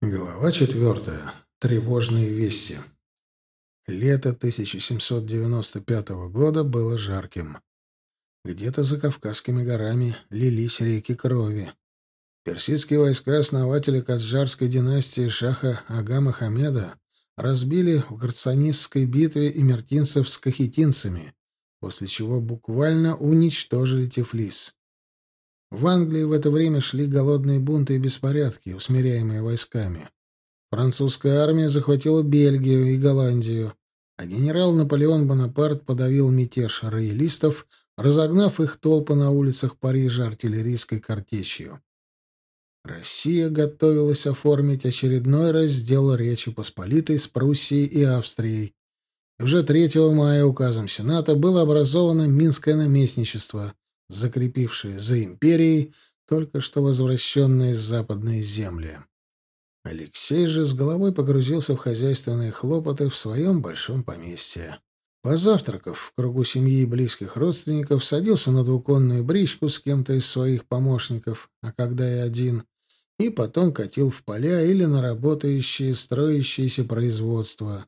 Глава четвертая. Тревожные вести. Лето 1795 года было жарким. Где-то за Кавказскими горами лились реки крови. Персидские войска основателя Каджарской династии шаха Ага Мохаммеда разбили в Гарцанистской битве имертинцев с кахетинцами, после чего буквально уничтожили Тифлис. В Англии в это время шли голодные бунты и беспорядки, усмиряемые войсками. Французская армия захватила Бельгию и Голландию, а генерал Наполеон Бонапарт подавил мятеж роялистов, разогнав их толпы на улицах Парижа артиллерийской картечью. Россия готовилась оформить очередной раздел Речи Посполитой с Пруссией и Австрией. Уже 3 мая указом Сената было образовано Минское наместничество — закрепившие за империей только что возвращенные западные земли. Алексей же с головой погрузился в хозяйственные хлопоты в своем большом поместье. Позавтракав в кругу семьи и близких родственников, садился на двуконную бричку с кем-то из своих помощников, а когда и один, и потом катил в поля или на работающие, строящиеся производства.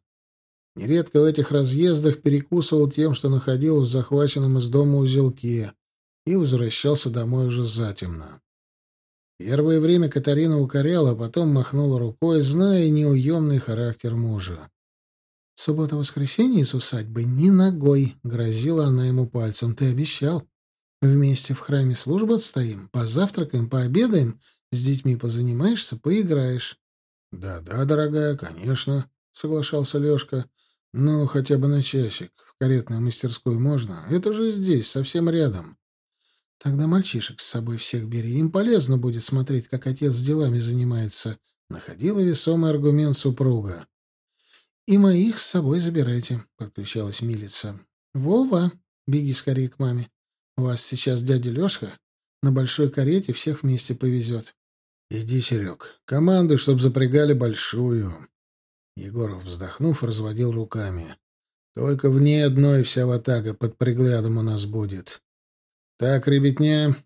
Нередко в этих разъездах перекусывал тем, что находил в захваченном из дома узелке, и возвращался домой уже затемно. Первое время Катарина укоряла, а потом махнула рукой, зная неуемный характер мужа. «Суббота-воскресенье из усадьбы ни ногой», — грозила она ему пальцем. «Ты обещал. Вместе в храме службу отстоим, позавтракаем, пообедаем, с детьми позанимаешься, поиграешь». «Да-да, дорогая, конечно», — соглашался Лёшка. «Ну, хотя бы на часик. В каретную мастерскую можно. Это же здесь, совсем рядом. Тогда мальчишек с собой всех бери. Им полезно будет смотреть, как отец делами занимается. Находила весомый аргумент супруга. И моих с собой забирайте, подключалась милица. Вова, беги скорее к маме. Вас сейчас дядя Лешка на большой карете всех вместе повезет. Иди, Серег, команды, чтоб запрягали большую. Егоров, вздохнув, разводил руками. Только в ней одной вся ватага под приглядом у нас будет. Так, ребятня,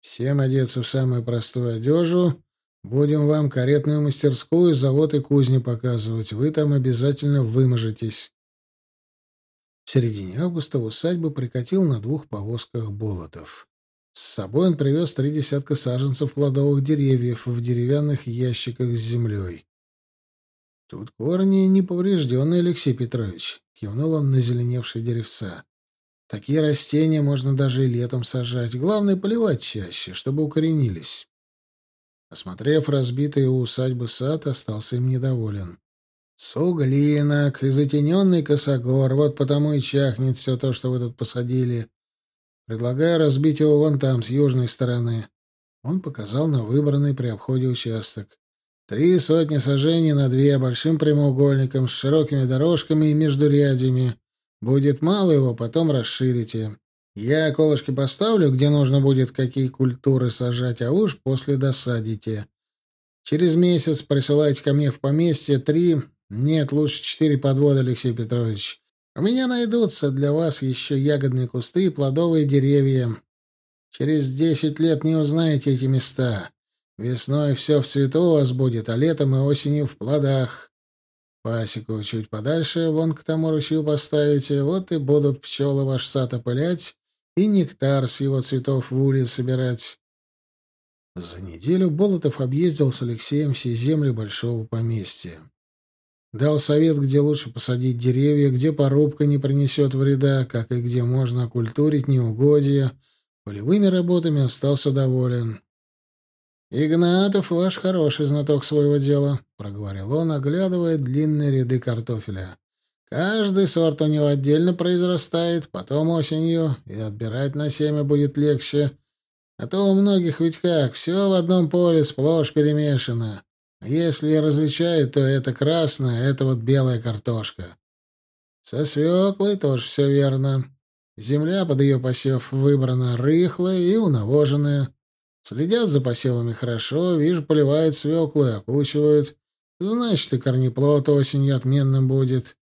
всем одеться в самую простую одежу. Будем вам каретную мастерскую, завод и кузню показывать. Вы там обязательно выможетесь. В середине августа в усадьбу прикатил на двух повозках болотов. С собой он привез три десятка саженцев плодовых деревьев в деревянных ящиках с землей. «Тут корни не поврежденные, Алексей Петрович», — кивнул он на зеленевшие деревца. Такие растения можно даже и летом сажать. Главное, поливать чаще, чтобы укоренились. Осмотрев разбитый у усадьбы сад, остался им недоволен. Суглинок и затененный косогор, вот потому и чахнет все то, что вы тут посадили. Предлагаю разбить его вон там, с южной стороны. Он показал на выбранный при обходе участок. Три сотни сажений на две, большим прямоугольником, с широкими дорожками и междурядьями. Будет мало его, потом расширите. Я колышки поставлю, где нужно будет какие культуры сажать, а уж после досадите. Через месяц присылайте ко мне в поместье три, нет, лучше четыре подвода, Алексей Петрович. У меня найдутся для вас еще ягодные кусты и плодовые деревья. Через десять лет не узнаете эти места. Весной все в цвету у вас будет, а летом и осенью в плодах. Пасеку чуть подальше, вон к тому ручью поставите, вот и будут пчелы ваш сад опылять и нектар с его цветов в улице собирать. За неделю Болотов объездил с Алексеем все земли большого поместья. Дал совет, где лучше посадить деревья, где порубка не принесет вреда, как и где можно окультурить неугодья. Полевыми работами остался доволен. «Игнатов ваш хороший знаток своего дела», — проговорил он, оглядывая длинные ряды картофеля. «Каждый сорт у него отдельно произрастает, потом осенью, и отбирать на семя будет легче. А то у многих ведь как, все в одном поле сплошь перемешано. Если я различаю, то это красная, это вот белая картошка. Со свеклой тоже все верно. Земля под ее посев выбрана рыхлая и унавоженная». Следят за посевами хорошо, вижу, поливают свеклу и окучивают. Значит, и корнеплод осенью отменным будет.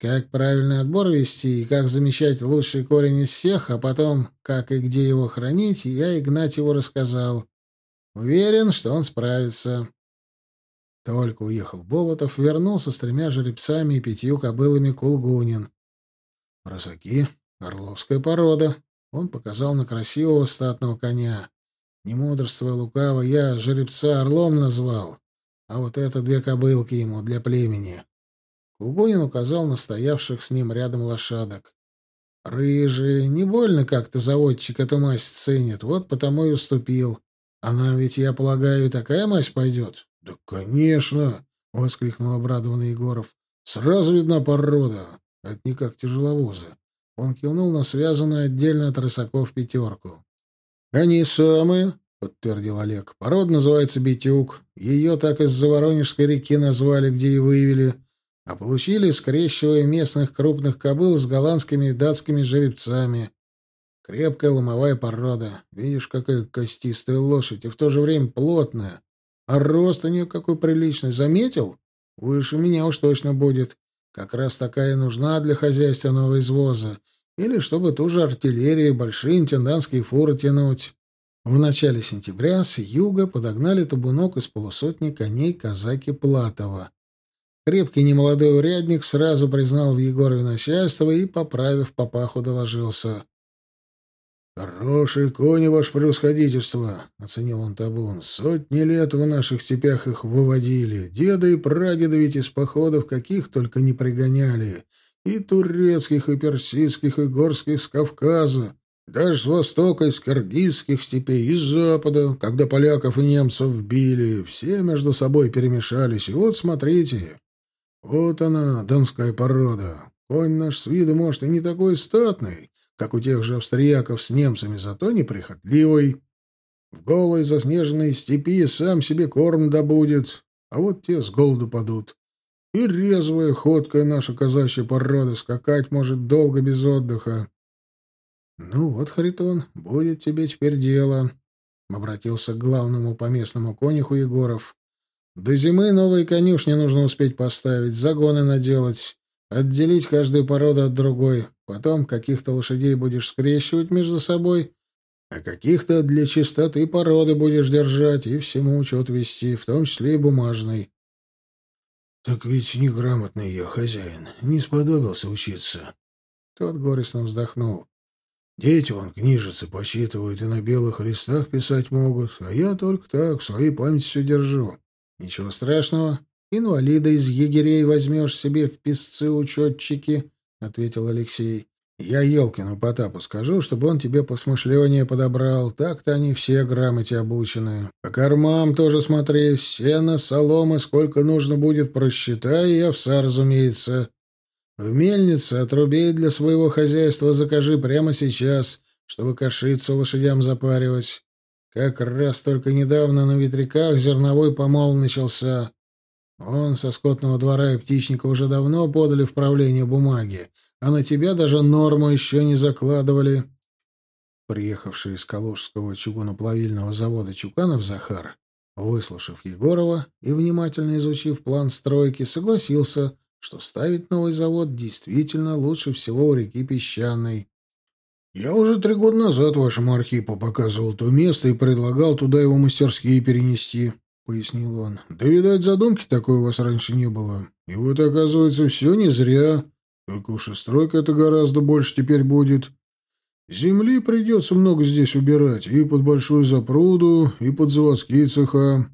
Как правильный отбор вести и как замечать лучший корень из всех, а потом, как и где его хранить, я Игнатьеву рассказал. Уверен, что он справится. только уехал Болотов, вернулся с тремя жеребцами и пятью кобылами Кулгунин. Росаки — орловская порода. Он показал на красивого статного коня. Не мудрствуя лукаво, я жеребца орлом назвал, а вот это две кобылки ему для племени. Кулгунин указал на стоявших с ним рядом лошадок. Рыжие, не больно как-то заводчик эту мазь ценит, вот потому и уступил. А нам ведь, я полагаю, такая мазь пойдет? — Да, конечно! — воскликнул обрадованный Егоров. — Сразу видна порода. Это не как тяжеловозы. Он кивнул на связанную отдельно от рысаков пятерку. — Они самые, — подтвердил Олег. — Порода называется Битюк. Ее так из-за Воронежской реки назвали, где и вывели а получили, скрещивая местных крупных кобыл с голландскими и датскими жеребцами. Крепкая ломовая порода. Видишь, какая костистая лошадь, и в то же время плотная. А рост у нее какой приличный. Заметил? Выше меня уж точно будет. Как раз такая нужна для хозяйственного извоза. Или чтобы ту же артиллерию, большие интендантские фуры тянуть. В начале сентября с юга подогнали табунок из полусотни коней казаки Платова. Крепкий немолодой урядник сразу признал в Егорове начальство и, поправив папаху, доложился. «Хорошие кони, ваше превосходительство!» — оценил он табун. «Сотни лет в наших степях их выводили. Деды и прадеды ведь из походов каких только не пригоняли. И турецких, и персидских, и горских с Кавказа. Даже с востока, из киргизских степей, из запада, когда поляков и немцев били, все между собой перемешались. И вот смотрите, вот она, донская порода. Конь наш с виду, может, и не такой статный, как у тех же австрияков с немцами, зато неприхотливый. В голой заснеженной степи сам себе корм добудет, а вот те с голоду падут. И резвая, ходкая наша казачья порода скакать может долго без отдыха. — Ну вот, Харитон, будет тебе теперь дело, — обратился к главному поместному конюху Егоров. До зимы новые конюшни нужно успеть поставить, загоны наделать, отделить каждую породу от другой. Потом каких-то лошадей будешь скрещивать между собой, а каких-то для чистоты породы будешь держать и всему учет вести, в том числе и бумажный. — Так ведь неграмотный я хозяин, не сподобился учиться. Тот горестно вздохнул. Дети вон книжицы посчитывают и на белых листах писать могут, а я только так, в своей памяти все держу. «Ничего страшного. Инвалида из егерей возьмешь себе в писцы-учетчики», — ответил Алексей. «Я Елкину Потапу скажу, чтобы он тебе посмышленнее подобрал. Так-то они все грамоте обучены. По кормам тоже смотри. Сено, соломы, сколько нужно будет, просчитай, и овса, разумеется. В мельнице отрубей для своего хозяйства закажи прямо сейчас, чтобы кашицу лошадям запаривать. Как раз только недавно на ветряках зерновой помол начался. Он со скотного двора и птичника уже давно подали в правление бумаги, а на тебя даже норму еще не закладывали. Приехавший из Калужского чугуноплавильного завода Чуканов Захар, выслушав Егорова и внимательно изучив план стройки, согласился, что ставить новый завод действительно лучше всего у реки Песчаной. Я уже три года назад вашему Архипу показывал то место и предлагал туда его мастерские перенести, — пояснил он. — Да, видать, задумки такой у вас раньше не было. И вот, оказывается, все не зря. Только уж и стройка это гораздо больше теперь будет. Земли придется много здесь убирать, и под большую запруду, и под заводские цеха.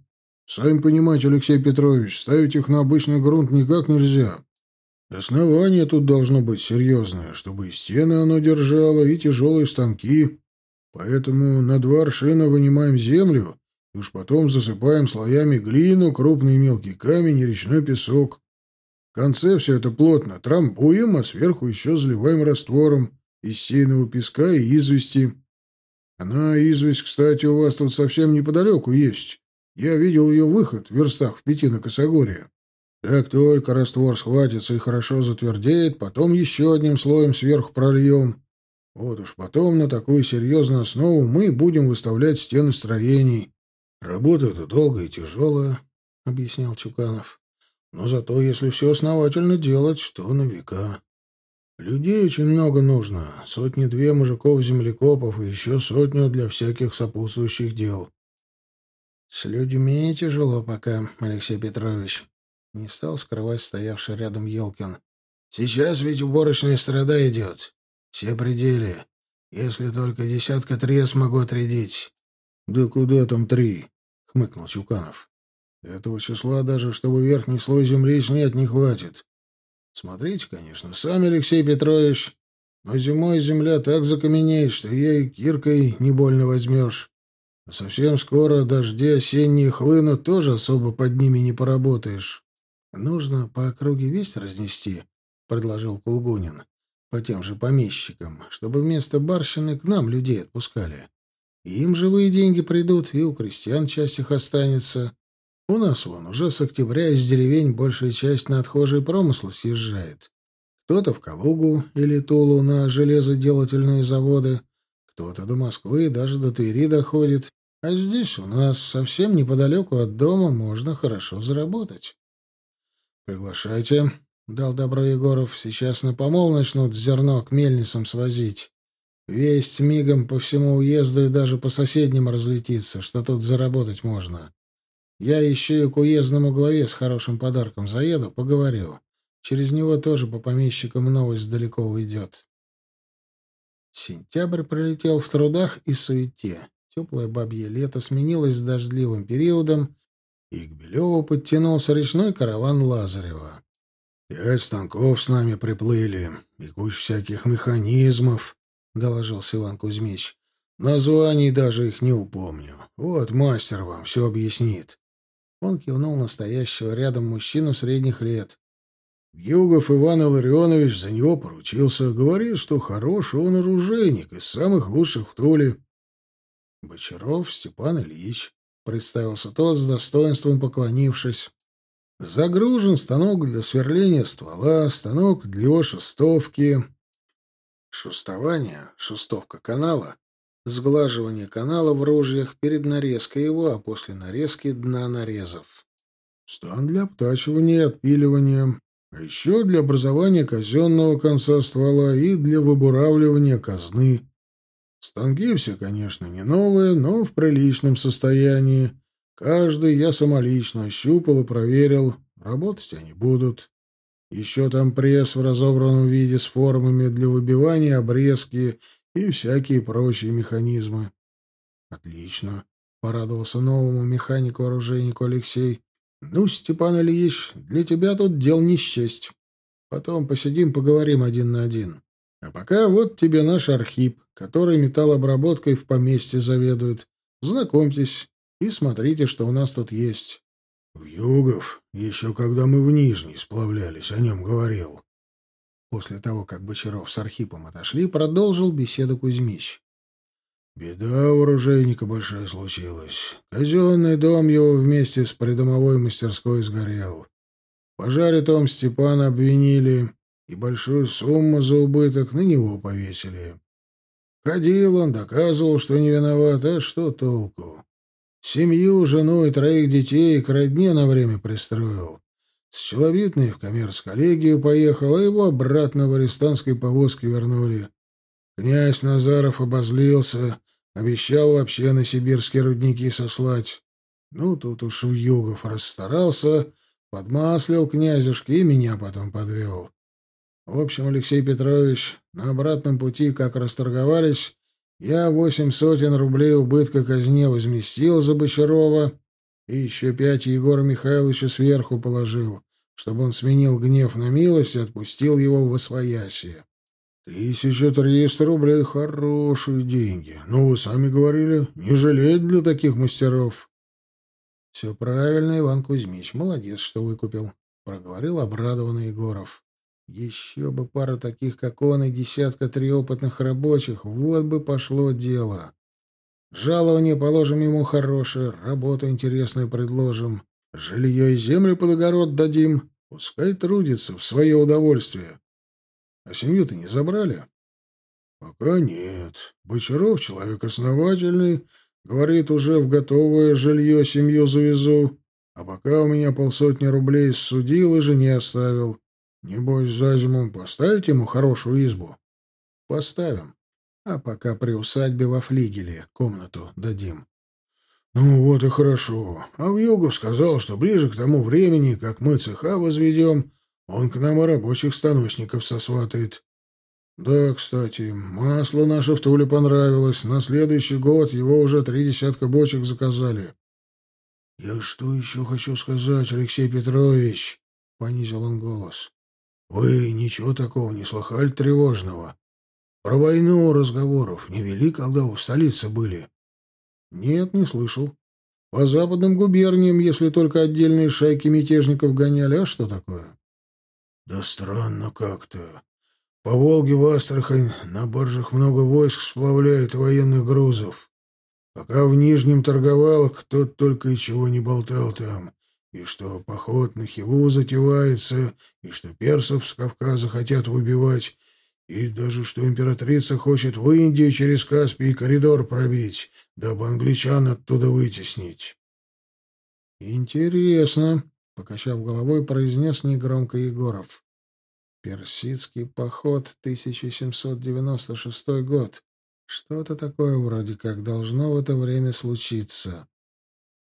Сами понимаете, Алексей Петрович, ставить их на обычный грунт никак нельзя. Основание тут должно быть серьезное, чтобы и стены оно держало, и тяжелые станки. Поэтому на два аршина вынимаем землю, и уж потом засыпаем слоями глину, крупный и мелкий камень и речной песок. Конце все это плотно трамбуем, а сверху еще заливаем раствором из сейного песка и извести. Она, известь, кстати, у вас тут совсем неподалеку есть. Я видел ее выход в верстах в пяти на Косогоре. Как только раствор схватится и хорошо затвердеет, потом еще одним слоем сверху прольем. Вот уж потом на такую серьезную основу мы будем выставлять стены строений. Работа это долгая и тяжелая, — объяснял Чуканов. Но зато, если все основательно делать, то на века. Людей очень много нужно. Сотни-две мужиков-землекопов и еще сотню для всяких сопутствующих дел. С людьми тяжело пока, Алексей Петрович. Не стал скрывать стоявший рядом Елкин. Сейчас ведь уборочная страда идет. Все пределы. Если только десятка три я смогу отрядить. — Да куда там три? — хмыкнул Чуканов. — Этого числа даже, чтобы верхний слой земли снять, не хватит. Смотрите, конечно, сами, Алексей Петрович, но зимой земля так закаменеет, что ей киркой не больно возьмешь. А совсем скоро дожди осенние хлынут, тоже особо под ними не поработаешь. — Нужно по округе весть разнести, — предложил Кулгунин, — по тем же помещикам, чтобы вместо барщины к нам людей отпускали. Им живые деньги придут, и у крестьян часть их останется. У нас вон уже с октября из деревень большая часть на отхожие промыслы съезжает. Кто-то в Калугу или Тулу на железоделательные заводы, кто-то до Москвы и даже до Твери доходит. А здесь у нас, совсем неподалеку от дома, можно хорошо заработать. «Приглашайте», — дал добро Егоров. «Сейчас на помол начнут зерно к мельницам свозить. Весть мигом по всему уезду и даже по соседним разлетится, что тут заработать можно. Я еще и к уездному главе с хорошим подарком заеду, поговорю. Через него тоже по помещикам новость далеко уйдет. Сентябрь пролетел в трудах и суете. Теплое бабье лето сменилось дождливым периодом, и к Белеву подтянулся речной караван Лазарева. «Пять станков с нами приплыли, и куча всяких механизмов», — доложился Иван Кузьмич. «Названий даже их не упомню. Вот мастер вам все объяснит». Он кивнул настоящего рядом мужчину средних лет. Югов Иван Илларионович за него поручился. Говорит, что хороший он оружейник, из самых лучших в Туле. Бочаров Степан Ильич, представился тот с достоинством поклонившись. Загружен станок для сверления ствола, станок для его шестовки. Шустование, шестовка канала, сглаживание канала в ружьях перед нарезкой его, а после нарезки дна нарезов. Стан для обтачивания и отпиливания, а еще для образования казенного конца ствола и для выбуравливания казны. Станки все, конечно, не новые, но в приличном состоянии. Каждый я самолично ощупал и проверил. Работать они будут. Еще там пресс в разобранном виде с формами для выбивания, обрезки и всякие прочие механизмы. Отлично, порадовался новому механику-оружейнику Алексей. Ну, Степан Ильич, для тебя тут дел не счесть. Потом посидим, поговорим один на один. А пока вот тебе наш Архип, который металлообработкой в поместье заведует. Знакомьтесь и смотрите, что у нас тут есть. В Югов, еще когда мы в Нижний сплавлялись, о нем говорил. После того, как Бочаров с Архипом отошли, продолжил беседу Кузьмич. Беда у оружейника большая случилась. Казенный дом его вместе с придомовой мастерской сгорел. В пожаре том Степана обвинили, и большую сумму за убыток на него повесили. Ходил он, доказывал, что не виноват, а что толку? Семью, жену и троих детей к родне на время пристроил. С Человитной в коммерц-коллегию поехал, а его обратно в арестантской повозке вернули. Князь Назаров обозлился, обещал вообще на сибирские рудники сослать. Ну, тут уж в Югов расстарался, подмаслил князюшки и меня потом подвел. В общем, Алексей Петрович, на обратном пути, как расторговались, я восемь сотен рублей убытка казне возместил за Бочарова и еще пять Егора Михайловича сверху положил, чтобы он сменил гнев на милость и отпустил его в освоясье. Тысяча триста рублей — хорошие деньги. Но вы сами говорили, не жалеть для таких мастеров. — Все правильно, Иван Кузьмич. Молодец, что выкупил, — проговорил обрадованный Егоров. — Еще бы пара таких, как он, и десятка три опытных рабочих. Вот бы пошло дело. Жалование положим ему хорошее, работу интересную предложим. Жилье и землю под огород дадим. Пускай трудится в свое удовольствие. А семью-то не забрали? Пока нет. Бочаров человек основательный, говорит, уже в готовое жилье семью завезу. А пока у меня полсотни рублей судил и жене оставил. Небось, за зиму поставить ему хорошую избу? Поставим. А пока при усадьбе во флигеле комнату дадим. Ну вот и хорошо. А в Югу сказал, что ближе к тому времени, как мы цеха возведем, он к нам и рабочих станочников сосватает. Да, кстати, масло наше в Туле понравилось. На следующий год его уже три десятка бочек заказали. — Я что еще хочу сказать, Алексей Петрович? — понизил он голос. — Вы ничего такого не слыхали тревожного? Про войну разговоров не вели, когда в столице были? — Нет, не слышал. По западным губерниям, если только отдельные шайки мятежников гоняли, а что такое? — Да странно как-то. По Волге в Астрахань на баржах много войск сплавляет военных грузов. Пока в Нижнем торговал, кто только и чего не болтал там. И что поход на Хиву затевается, и что персов с Кавказа хотят выбивать, и даже что императрица хочет в Индию через Каспий коридор пробить, дабы англичан оттуда вытеснить. «Интересно», — покачав головой, произнес негромко Егоров. «Персидский поход, 1796 год. Что-то такое вроде как должно в это время случиться.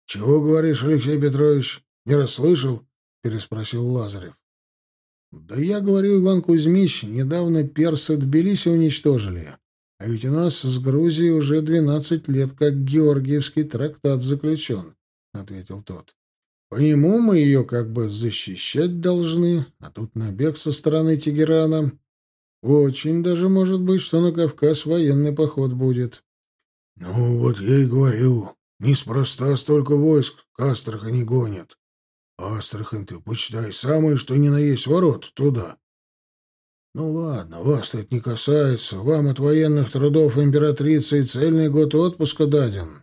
— Чего говоришь, Алексей Петрович? Не расслышал? — переспросил Лазарев. — Да я говорю, Иван Кузьмич, недавно персы Тбилиси уничтожили. А ведь у нас с Грузией уже двенадцать лет как Георгиевский трактат заключен, — ответил тот. По нему мы ее как бы защищать должны, а тут набег со стороны Тегерана. Очень даже может быть, что на Кавказ военный поход будет. — Ну, вот я и говорю, неспроста столько войск к Астрахани гонят. Астрахань ты, почитай, самое, что ни на есть ворот туда. — Ну ладно, вас это не касается, вам от военных трудов императрицы и цельный год отпуска даден.